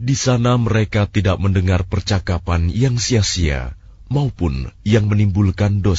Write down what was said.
Di sana mereka tidak mendengar percakapan yang sia-sia maupun yang menimbulkan dosa.